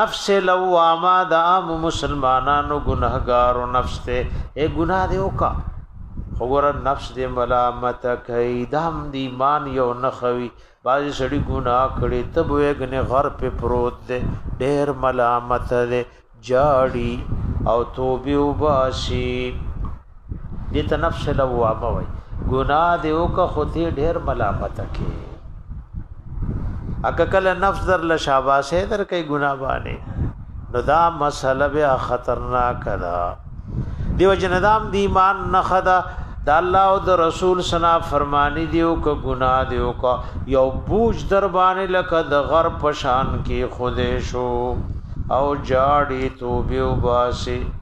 نفس لوامه د عام مسلمانانو ګناهګارو نفس ته اے ګناه دی وکا خو ګور نفس دې ملامت کوي دام دی ایمان یو نخوي باز سړي ګناه کړي تب وګنه غر په پروت دې ډېر ملامت دې جاړي او توبه وباسي دې ته نفس لوامه وای ګناه دې وکه خو ته ډېر ملامت کې اګه کله نفس در له شاباسه در کوي ګناه باندې نو دا مسله بیا خطرناک ده دیو جندام دی ایمان نه خدا د الله او د رسول سنا فرمانی دیو ک ګنا دیو ک یو بوج در باندې لکه د غر پشان کې خوده شو او جاړي توبه وباسي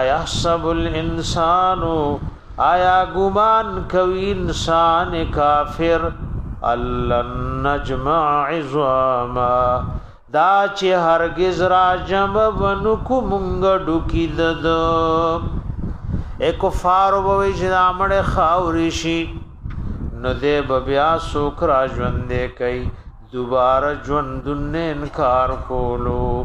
ایحسب الانسان آیا ګمان کوي انسان کافر الن نجمع عظاما دا چې هرگز را جمع ونکو مونږ ډوکی دد اے کفار ووی چې دا مړ خاوري شي نو دې بیا سوک را ژوندې کوي دوباره ژوند انکار کولو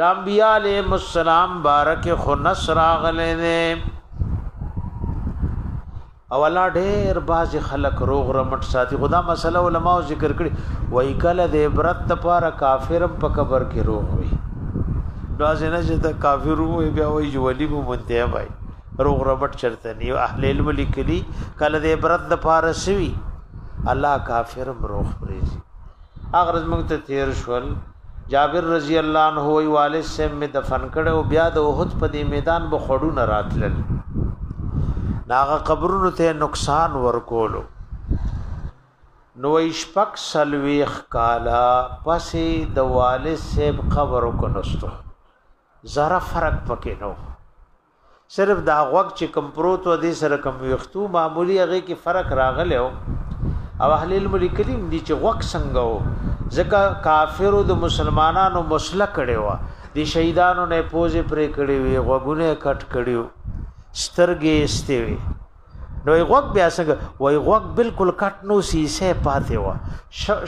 د انبیاء علیهم السلام بارک خو نصر اغله نه او الله ډېر باز خلک روغ رمټ ساتي خدا مسله علما ذکر کړي وای کله د عبرت لپاره کافرم په قبر کې روغ وي راځي نه چې ته کافر وې بیا وای جو ولي مو مونته وای روغ رمټ چرته نه اهل علم لیکلي کله د عبرت لپاره سوي الله کافرم روغ پریږي اغرز موږ ته تیر شول جابر رضی الله عنه وی والد سم می دفن کړه او بیا د احد په دې میدان به خړونه راتلل ناغه قبرونو ته نقصان ورکولو نو شپک سلويخ کالا پسې د والد سیب قبر وکنستو زره فرق پکې نو صرف دا غوږ چې کم پروت و دې سره کم ویختو معمولی هغه کې فرق راغلی او اهل علم لیکلی دي چې غوږ څنګه و ځکه کافرو د مسلمانانو مسله کړي و د شهیدانو نه پوزې پرې کړي وي غوګونه کټ کړي سترګې استې وي نو غوږ بیا څنګه وای غوږ بالکل کټ نو سیسه پاتې و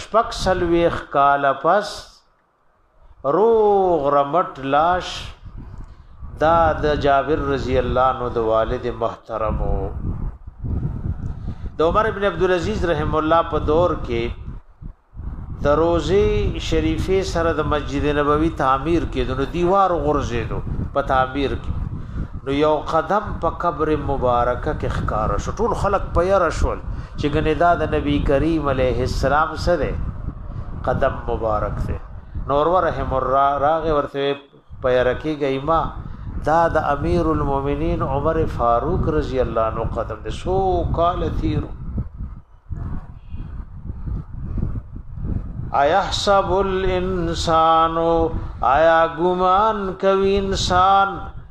شپک سلويخ کال پس روغ رمټ لاش دا د جابر رضی الله عنه د والد محترم او د عمر ابن عبد العزيز رحم الله په دور کې د روزي شریفه سره د مسجد نبوي تعمیر کې د دیوار غرزیدو په تعمیر کې نو یو قدم په قبر مبارکه کې ښکار شو ټول خلک په یاره شول چې ګنې دا د نبی کریم علیه السلام سره قدم مبارک سے نور ورحم الرا راغ ورته پیرکی گئی ما دا د امیر المؤمنین عمر فاروق رضی الله عنه قدم دې سو کال تیر ایحسب الانسان آیا ګمان کوي انسان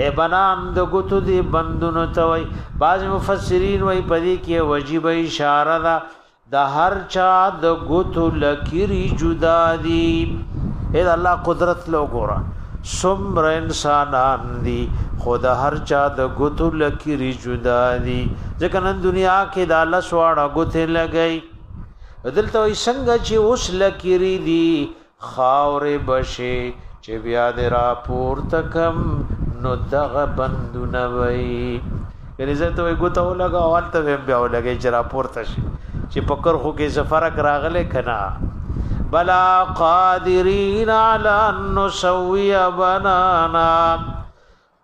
اے بنام د ګوتو دی بندونو ته وای بعض مفسرین وای پدې کې وجیب اشاره ده د هر چا د ګوتو لکری جدا دی اے الله قدرت لو ګورا سمر انسانان دی خود هر چا د ګوتو لکری جدا دی ځکه نن دنیا کې د الله سواړه ګوتې لګی دلته وای څنګه چې اوس لکری دی خاورې به شي چې بیا دې راپورته کم نو دغه بندونه وي یعنی زه ته ګوتو لګا والته بیا ولګي چې راپورته شي چې پکر خو کې سفرک راغله کنا بلا قادرین علی ان نسوی بنانا